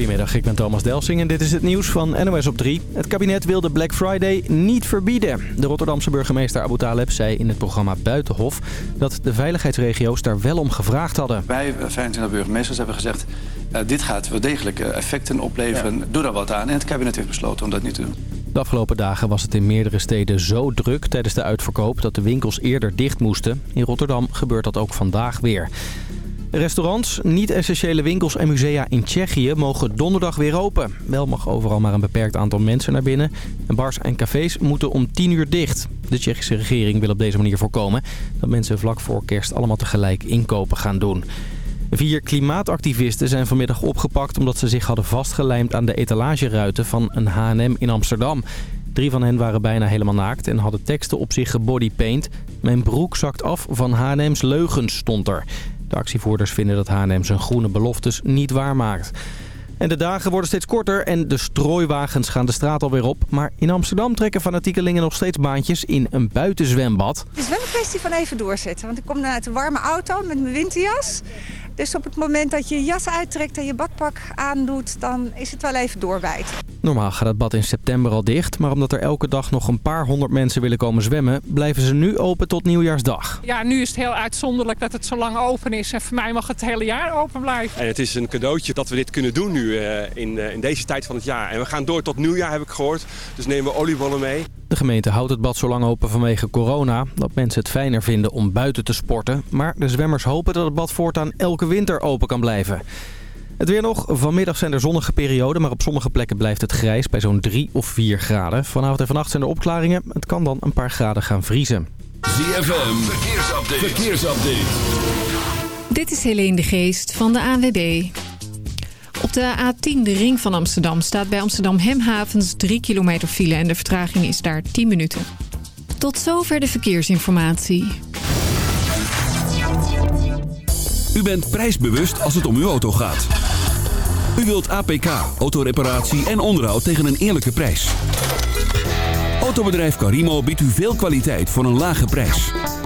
Goedemiddag, ik ben Thomas Delsing en dit is het nieuws van NOS op 3. Het kabinet wil de Black Friday niet verbieden. De Rotterdamse burgemeester Abu Taleb zei in het programma Buitenhof... dat de veiligheidsregio's daar wel om gevraagd hadden. Wij, 25 burgemeesters, hebben gezegd... Uh, dit gaat wel degelijk effecten opleveren. Ja. Doe daar wat aan. En het kabinet heeft besloten om dat niet te doen. De afgelopen dagen was het in meerdere steden zo druk tijdens de uitverkoop... dat de winkels eerder dicht moesten. In Rotterdam gebeurt dat ook vandaag weer. Restaurants, niet-essentiële winkels en musea in Tsjechië mogen donderdag weer open. Wel mag overal maar een beperkt aantal mensen naar binnen. En bars en cafés moeten om 10 uur dicht. De Tsjechische regering wil op deze manier voorkomen dat mensen vlak voor kerst allemaal tegelijk inkopen gaan doen. Vier klimaatactivisten zijn vanmiddag opgepakt omdat ze zich hadden vastgelijmd aan de etalageruiten van een H&M in Amsterdam. Drie van hen waren bijna helemaal naakt en hadden teksten op zich gebodypaint. Mijn broek zakt af van H&M's leugens stond er. De actievoerders vinden dat H&M zijn groene beloftes niet waarmaakt. En de dagen worden steeds korter en de strooiwagens gaan de straat alweer op. Maar in Amsterdam trekken fanatiekelingen nog steeds baantjes in een buitenzwembad. Het is wel een kwestie van even doorzetten. Want ik kom uit een warme auto met mijn winterjas. Dus op het moment dat je je jas uittrekt en je badpak aandoet, dan is het wel even doorbijten. Normaal gaat het bad in september al dicht, maar omdat er elke dag nog een paar honderd mensen willen komen zwemmen, blijven ze nu open tot nieuwjaarsdag. Ja, nu is het heel uitzonderlijk dat het zo lang open is en voor mij mag het hele jaar open blijven. En het is een cadeautje dat we dit kunnen doen nu uh, in, uh, in deze tijd van het jaar. En we gaan door tot nieuwjaar heb ik gehoord, dus nemen we oliebollen mee. De gemeente houdt het bad zo lang open vanwege corona, dat mensen het fijner vinden om buiten te sporten. Maar de zwemmers hopen dat het bad voortaan elke winter open kan blijven. Het weer nog. Vanmiddag zijn er zonnige perioden, maar op sommige plekken blijft het grijs bij zo'n 3 of 4 graden. Vanavond en vannacht zijn er opklaringen. Het kan dan een paar graden gaan vriezen. ZFM, verkeersupdate. verkeersupdate. Dit is Helene de Geest van de ANWB. De A10, de ring van Amsterdam, staat bij Amsterdam Hemhavens 3 kilometer file en de vertraging is daar 10 minuten. Tot zover de verkeersinformatie. U bent prijsbewust als het om uw auto gaat. U wilt APK, autoreparatie en onderhoud tegen een eerlijke prijs. Autobedrijf Carimo biedt u veel kwaliteit voor een lage prijs.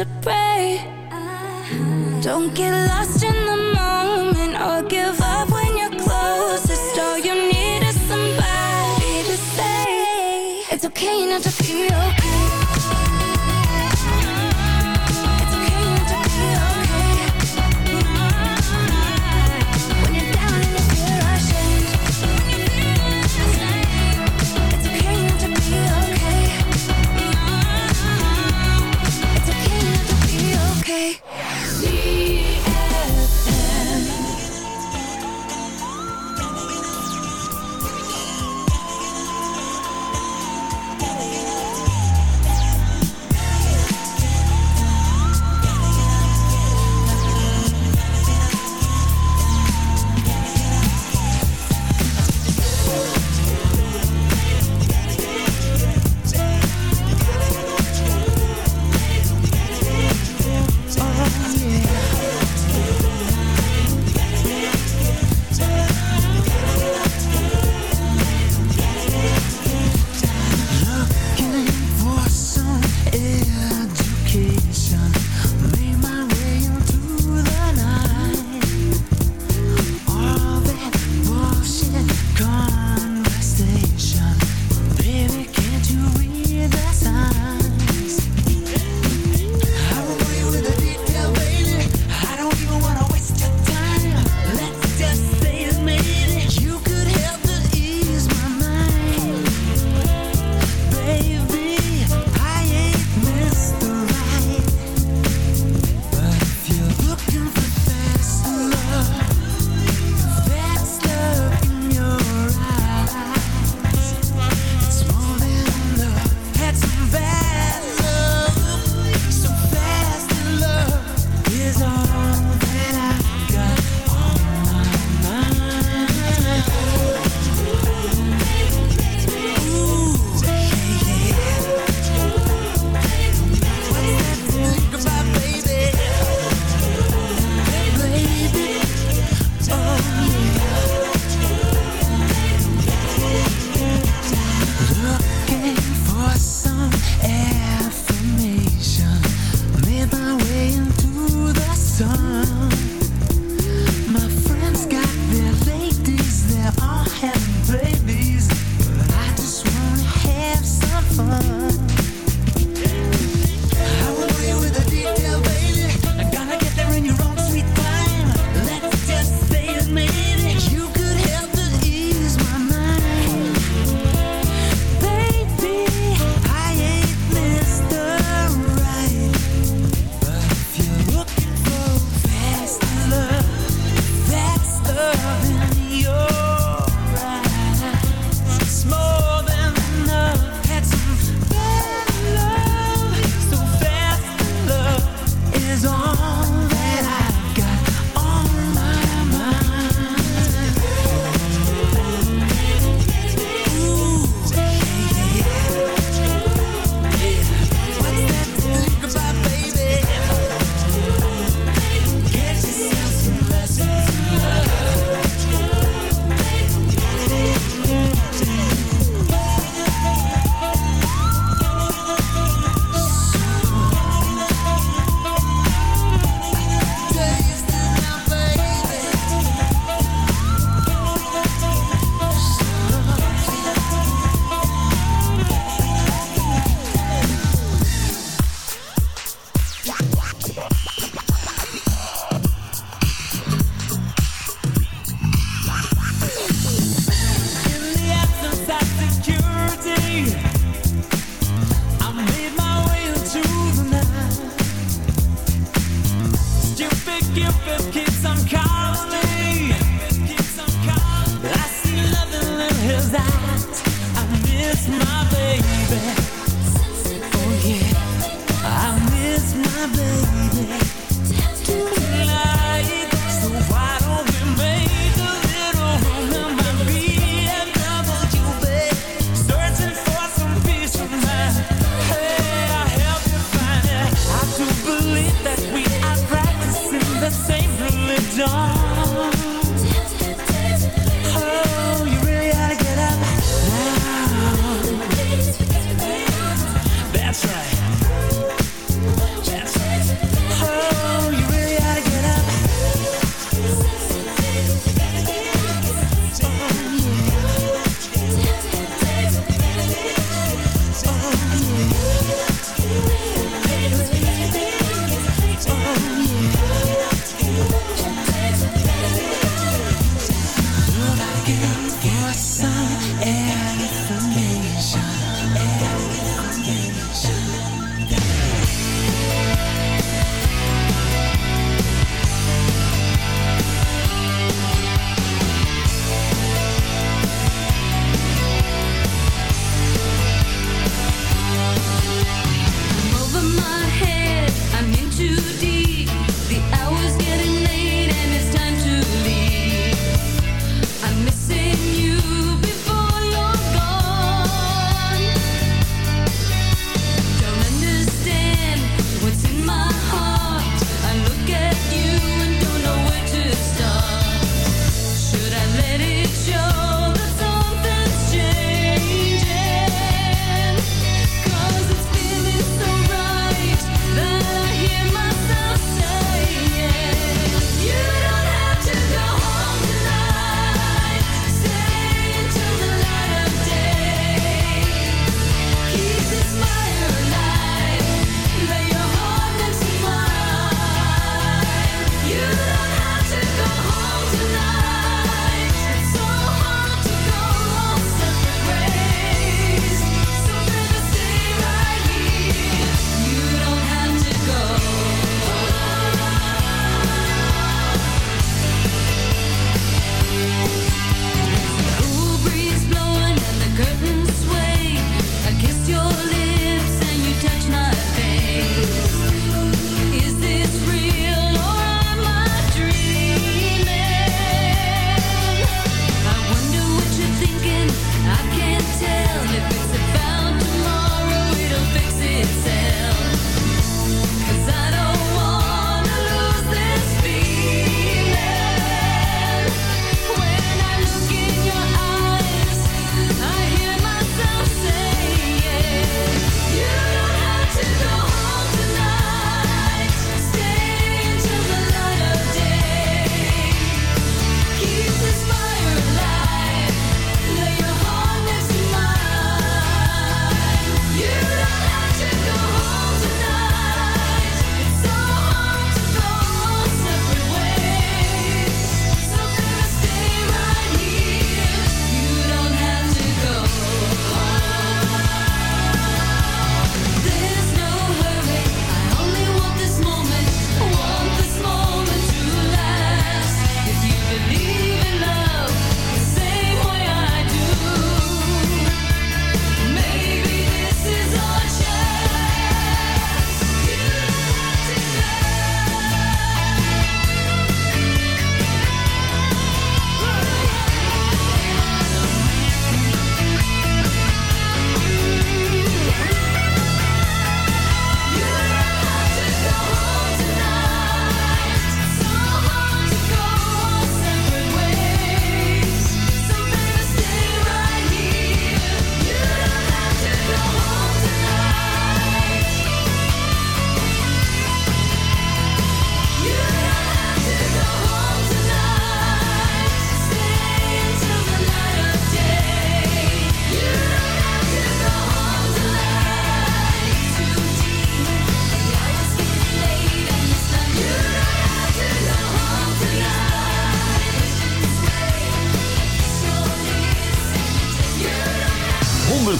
Exhausted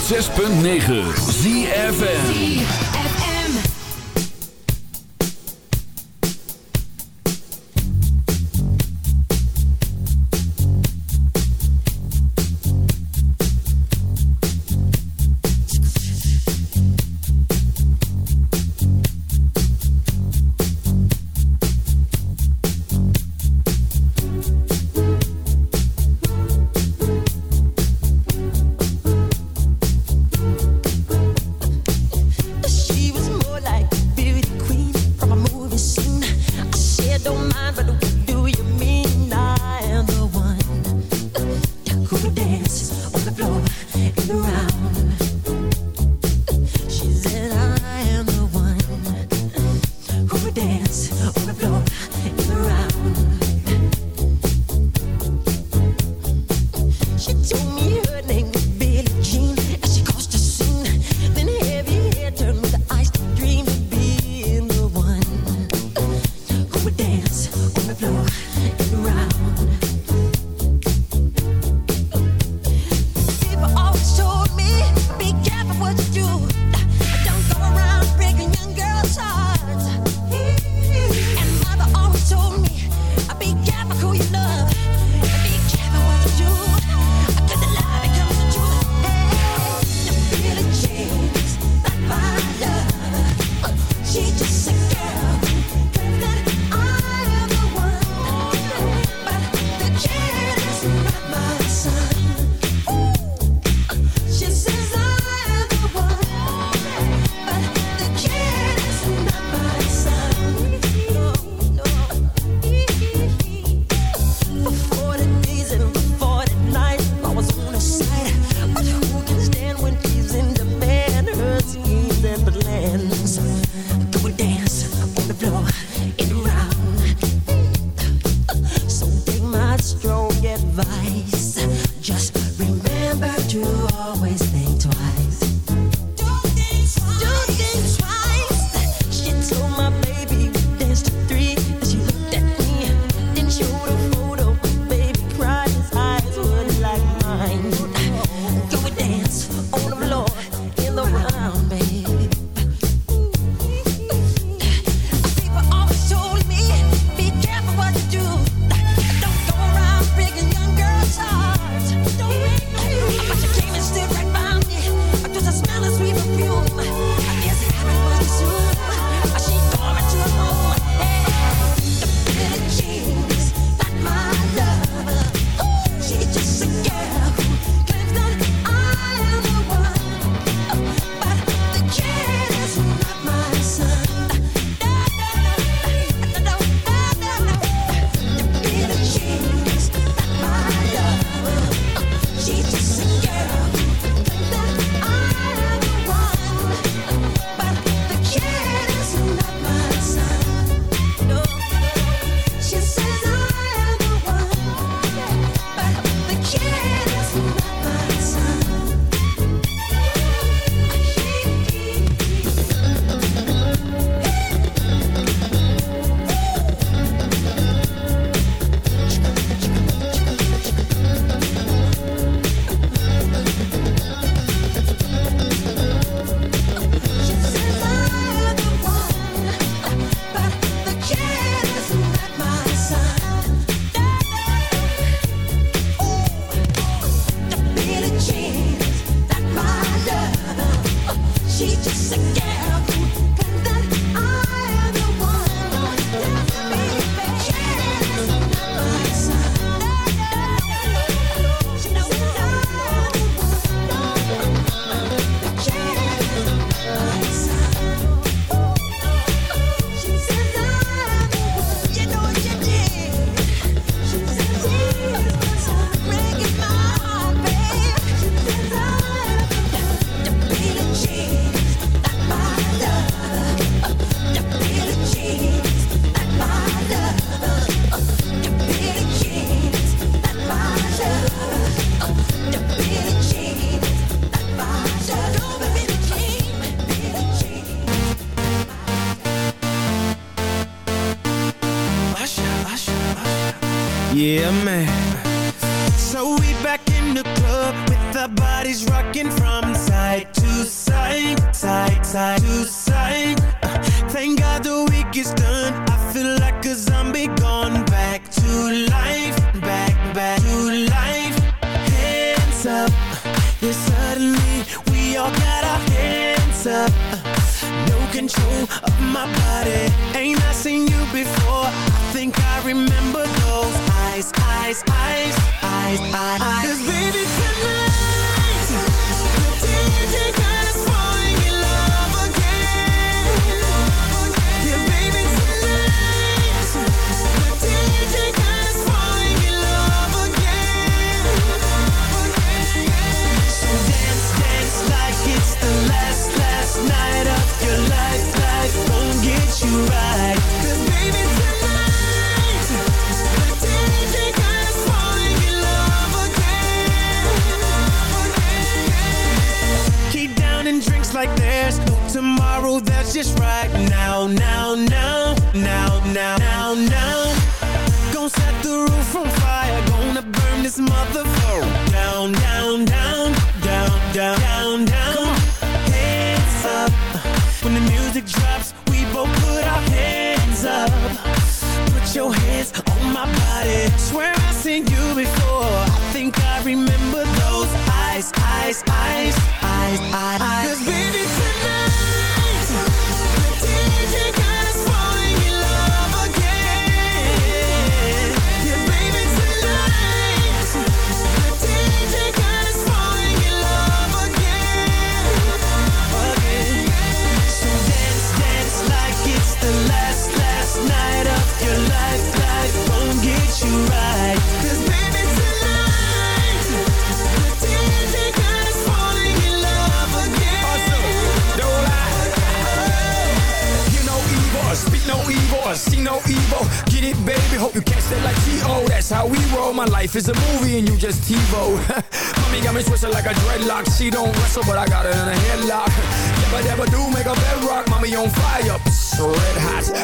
106.9 ZFN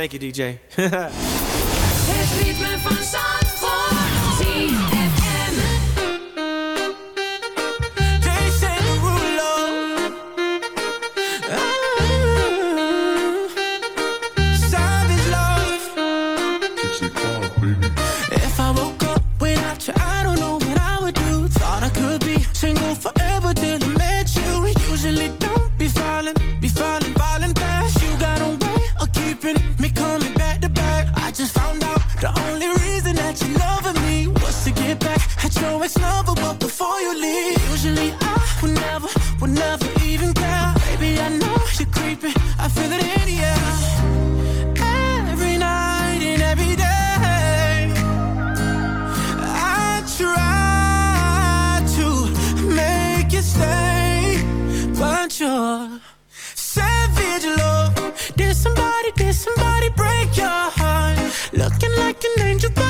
Thank you, DJ.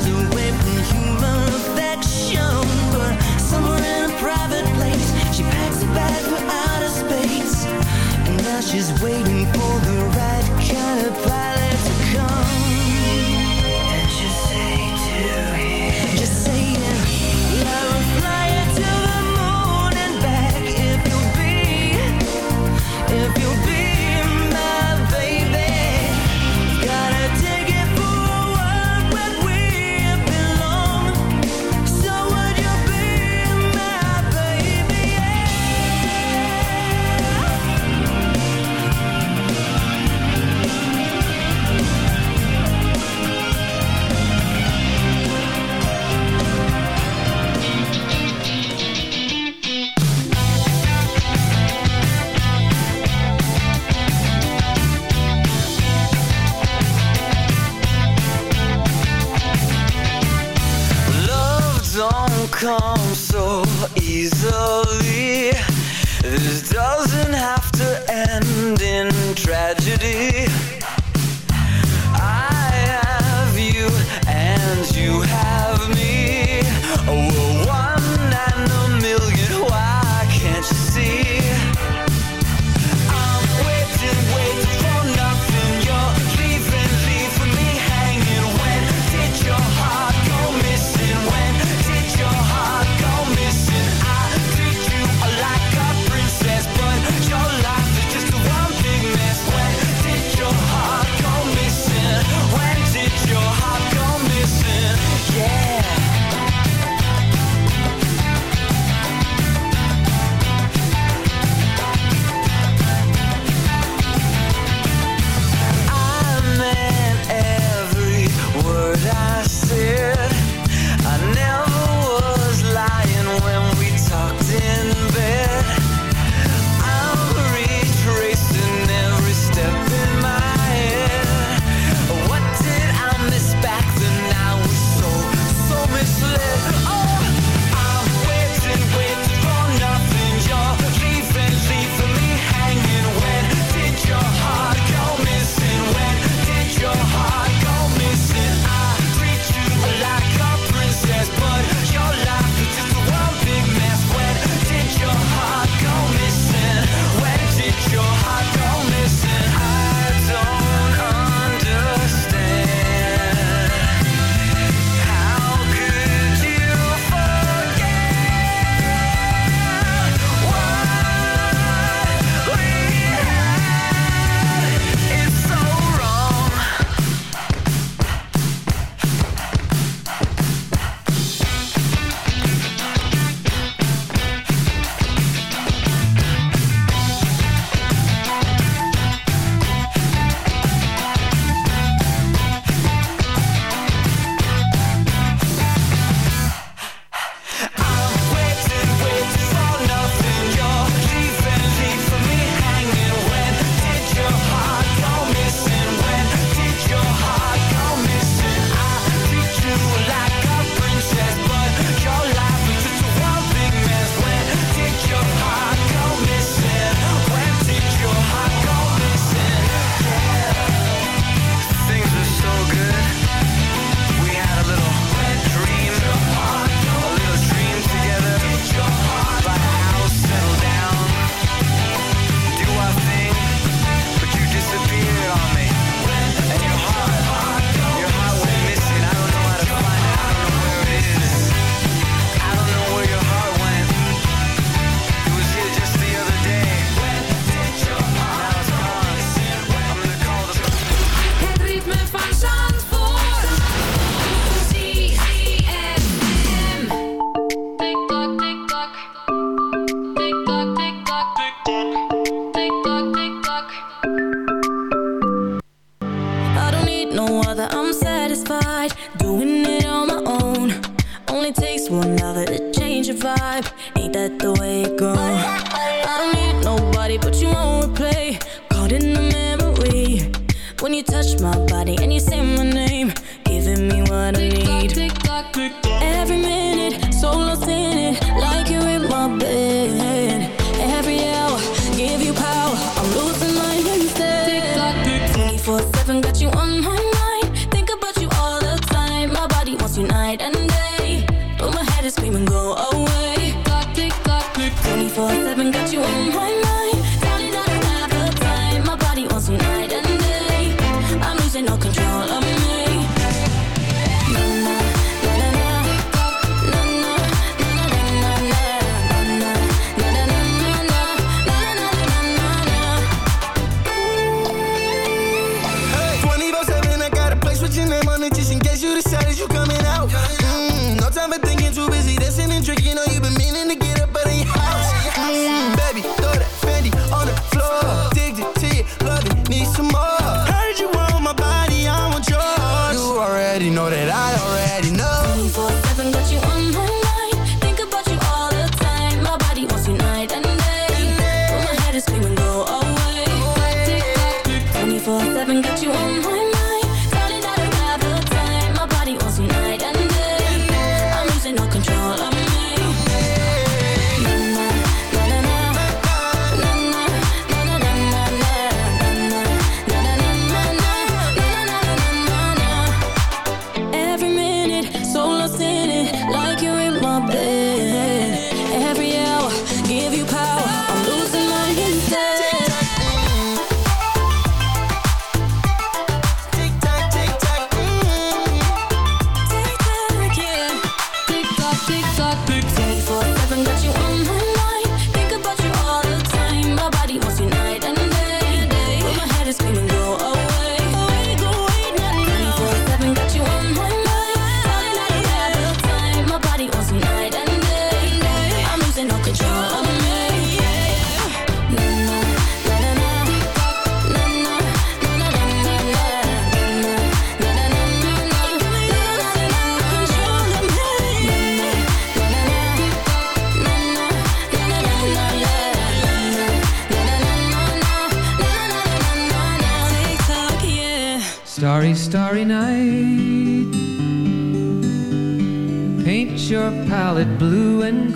Shies away